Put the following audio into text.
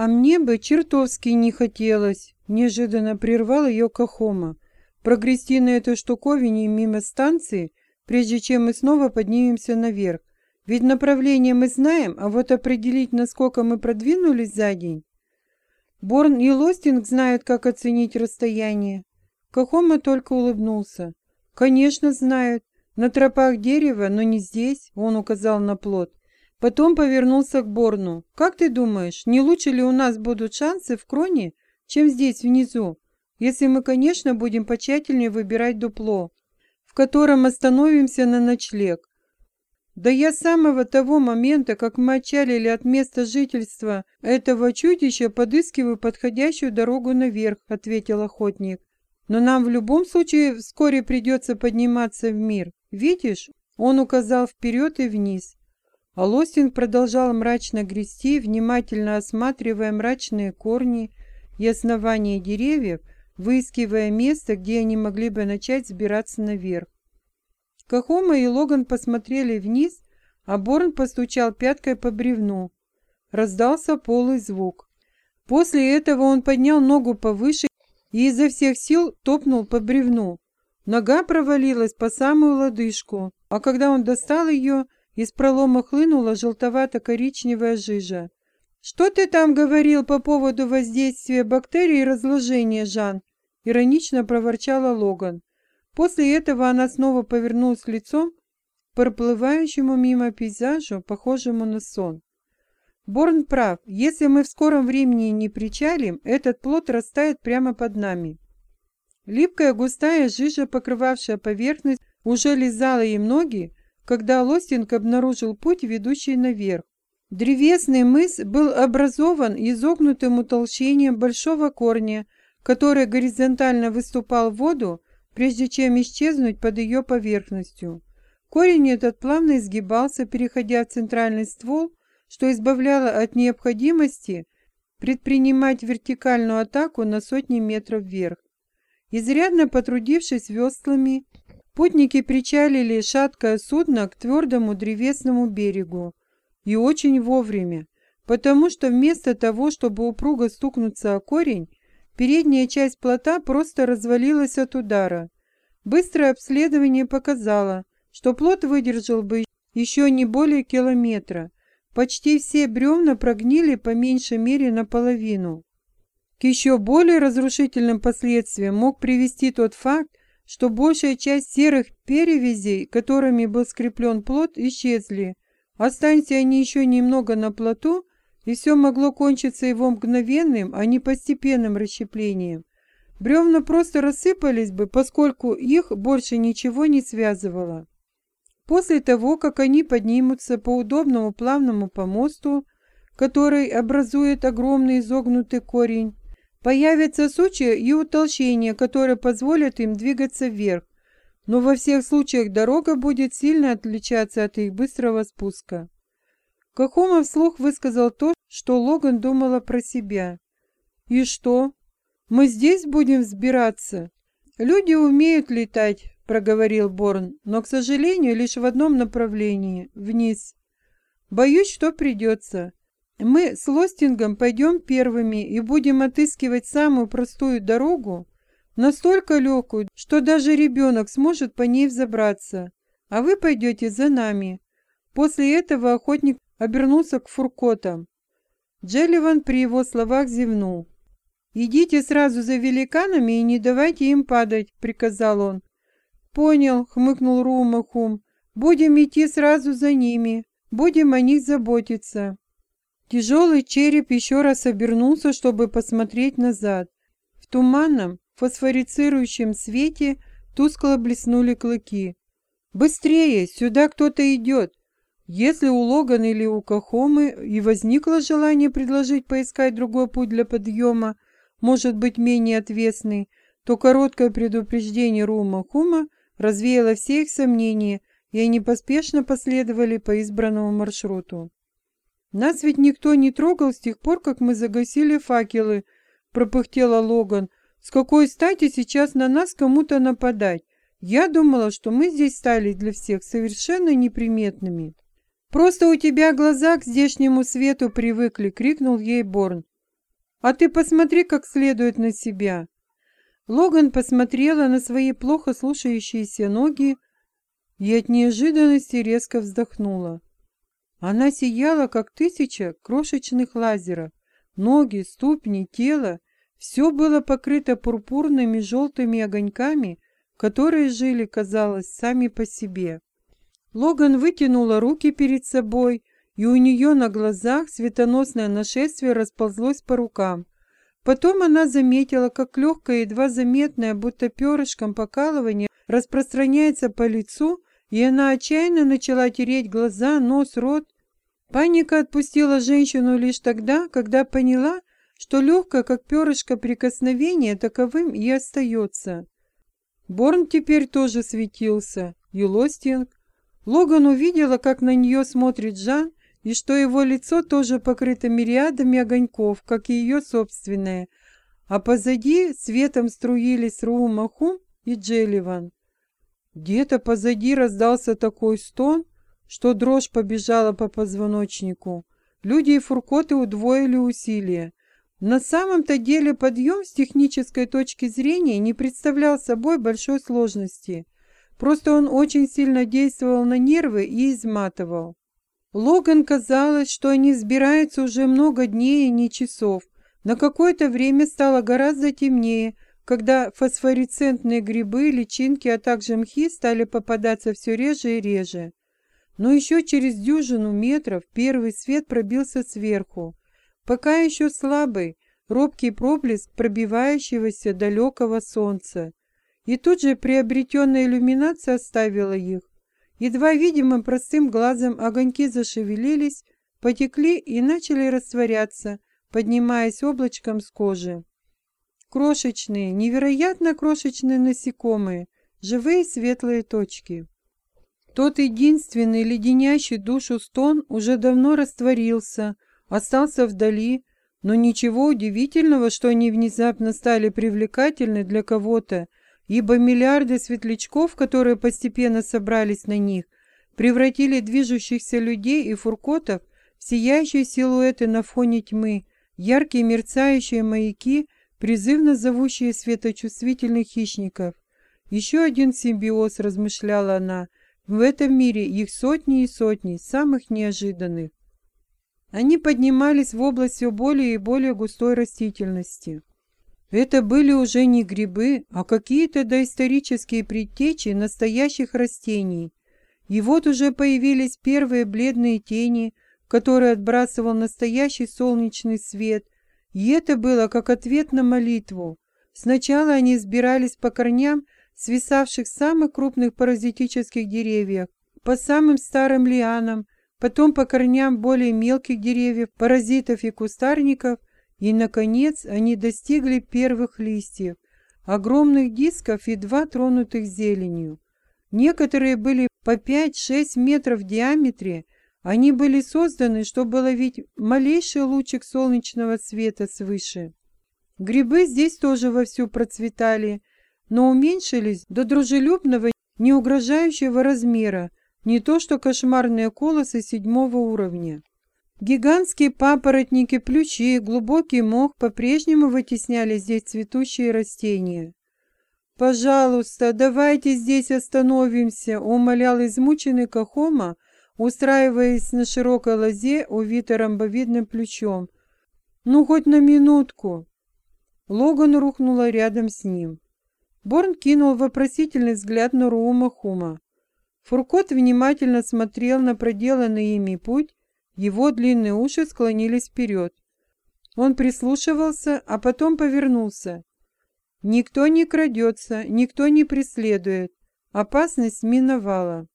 «А мне бы чертовски не хотелось», — неожиданно прервал ее Кахома, «прогрести на этой штуковине мимо станции, прежде чем мы снова поднимемся наверх. Ведь направление мы знаем, а вот определить, насколько мы продвинулись за день...» Борн и Лостинг знают, как оценить расстояние. Кахома только улыбнулся. «Конечно, знают. На тропах дерева, но не здесь», — он указал на плод. Потом повернулся к Борну. «Как ты думаешь, не лучше ли у нас будут шансы в кроне, чем здесь внизу, если мы, конечно, будем почательнее выбирать дупло, в котором остановимся на ночлег? Да я с самого того момента, как мы отчалили от места жительства этого чудища, подыскиваю подходящую дорогу наверх», — ответил охотник. «Но нам в любом случае вскоре придется подниматься в мир. Видишь?» Он указал вперед и вниз. А Лостинг продолжал мрачно грести, внимательно осматривая мрачные корни и основания деревьев, выискивая место, где они могли бы начать сбираться наверх. Кахома и Логан посмотрели вниз, а Борн постучал пяткой по бревну. Раздался полый звук. После этого он поднял ногу повыше и изо всех сил топнул по бревну. Нога провалилась по самую лодыжку, а когда он достал ее, из пролома хлынула желтовато-коричневая жижа. «Что ты там говорил по поводу воздействия бактерий и разложения, Жан?» — иронично проворчала Логан. После этого она снова повернулась лицом к проплывающему мимо пейзажу, похожему на сон. Борн прав. Если мы в скором времени не причалим, этот плод растает прямо под нами. Липкая густая жижа, покрывавшая поверхность, уже лизала ей ноги, когда Лостинг обнаружил путь, ведущий наверх. Древесный мыс был образован изогнутым утолщением большого корня, который горизонтально выступал в воду, прежде чем исчезнуть под ее поверхностью. Корень этот плавно изгибался, переходя в центральный ствол, что избавляло от необходимости предпринимать вертикальную атаку на сотни метров вверх. Изрядно потрудившись веслами, Путники причалили шаткое судно к твердому древесному берегу. И очень вовремя, потому что вместо того, чтобы упруго стукнуться о корень, передняя часть плота просто развалилась от удара. Быстрое обследование показало, что плот выдержал бы еще не более километра. Почти все бревна прогнили по меньшей мере наполовину. К еще более разрушительным последствиям мог привести тот факт, что большая часть серых перевязей, которыми был скреплен плот, исчезли. Останься они еще немного на плоту, и все могло кончиться его мгновенным, а не постепенным расщеплением. Бревна просто рассыпались бы, поскольку их больше ничего не связывало. После того, как они поднимутся по удобному плавному помосту, который образует огромный изогнутый корень, Появятся сучья и утолщения, которые позволят им двигаться вверх, но во всех случаях дорога будет сильно отличаться от их быстрого спуска. Кахома вслух высказал то, что Логан думала про себя. «И что? Мы здесь будем взбираться?» «Люди умеют летать», — проговорил Борн, «но, к сожалению, лишь в одном направлении — вниз. Боюсь, что придется. Мы с Лостингом пойдем первыми и будем отыскивать самую простую дорогу, настолько легкую, что даже ребенок сможет по ней взобраться, а вы пойдете за нами. После этого охотник обернулся к фуркотам. Джелливан при его словах зевнул. «Идите сразу за великанами и не давайте им падать», — приказал он. «Понял», — хмыкнул Румахум. «Будем идти сразу за ними, будем о них заботиться». Тяжелый череп еще раз обернулся, чтобы посмотреть назад. В туманном, фосфорицирующем свете тускло блеснули клыки. «Быстрее! Сюда кто-то идет!» Если у Логана или у Кахомы и возникло желание предложить поискать другой путь для подъема, может быть менее отвесный, то короткое предупреждение Рума Хума развеяло все их сомнения, и они поспешно последовали по избранному маршруту. «Нас ведь никто не трогал с тех пор, как мы загасили факелы», — пропыхтела Логан. «С какой стати сейчас на нас кому-то нападать? Я думала, что мы здесь стали для всех совершенно неприметными». «Просто у тебя глаза к здешнему свету привыкли», — крикнул ей Борн. А ты посмотри как следует на себя. Логан посмотрела на свои плохо слушающиеся ноги и от неожиданности резко вздохнула. Она сияла, как тысяча крошечных лазеров. Ноги, ступни, тело — все было покрыто пурпурными желтыми огоньками, которые жили, казалось, сами по себе. Логан вытянула руки перед собой, и у нее на глазах светоносное нашествие расползлось по рукам. Потом она заметила, как легкое, едва заметное, будто перышком покалывание распространяется по лицу, и она отчаянно начала тереть глаза, нос, рот. Паника отпустила женщину лишь тогда, когда поняла, что легкое, как перышко прикосновение, таковым и остается. Борн теперь тоже светился, и Лостинг. Логан увидела, как на нее смотрит Жан, и что его лицо тоже покрыто мириадами огоньков, как и ее собственное, а позади светом струились Руумахум и Джелливан. Где-то позади раздался такой стон, что дрожь побежала по позвоночнику. Люди и фуркоты удвоили усилия. На самом-то деле подъем с технической точки зрения не представлял собой большой сложности. Просто он очень сильно действовал на нервы и изматывал. Логан казалось, что они сбираются уже много дней и не часов. На какое-то время стало гораздо темнее – когда фосфоресцентные грибы, личинки, а также мхи стали попадаться все реже и реже. Но еще через дюжину метров первый свет пробился сверху. Пока еще слабый, робкий проблеск пробивающегося далекого солнца. И тут же приобретенная иллюминация оставила их. Едва видимым простым глазом огоньки зашевелились, потекли и начали растворяться, поднимаясь облачком с кожи. Крошечные, невероятно крошечные насекомые, живые светлые точки. Тот единственный леденящий душу стон уже давно растворился, остался вдали, но ничего удивительного, что они внезапно стали привлекательны для кого-то, ибо миллиарды светлячков, которые постепенно собрались на них, превратили движущихся людей и фуркотов в сияющие силуэты на фоне тьмы, яркие мерцающие маяки призывно зовущие светочувствительных хищников. Еще один симбиоз, размышляла она, в этом мире их сотни и сотни, самых неожиданных. Они поднимались в область все более и более густой растительности. Это были уже не грибы, а какие-то доисторические предтечи настоящих растений. И вот уже появились первые бледные тени, которые отбрасывал настоящий солнечный свет – и это было как ответ на молитву. Сначала они сбирались по корням свисавших самых крупных паразитических деревьев, по самым старым лианам, потом по корням более мелких деревьев, паразитов и кустарников, и, наконец, они достигли первых листьев, огромных дисков, едва тронутых зеленью. Некоторые были по 5-6 метров в диаметре, они были созданы, чтобы ловить малейший лучик солнечного света свыше. Грибы здесь тоже вовсю процветали, но уменьшились до дружелюбного, не угрожающего размера, не то что кошмарные колосы седьмого уровня. Гигантские папоротники, плющи, глубокий мох по-прежнему вытесняли здесь цветущие растения. «Пожалуйста, давайте здесь остановимся», — умолял измученный Кахома, устраиваясь на широкой лозе, увитой ромбовидным плечом. «Ну, хоть на минутку!» Логан рухнула рядом с ним. Борн кинул вопросительный взгляд на Рума Хума. Фуркот внимательно смотрел на проделанный ими путь, его длинные уши склонились вперед. Он прислушивался, а потом повернулся. Никто не крадется, никто не преследует. Опасность миновала.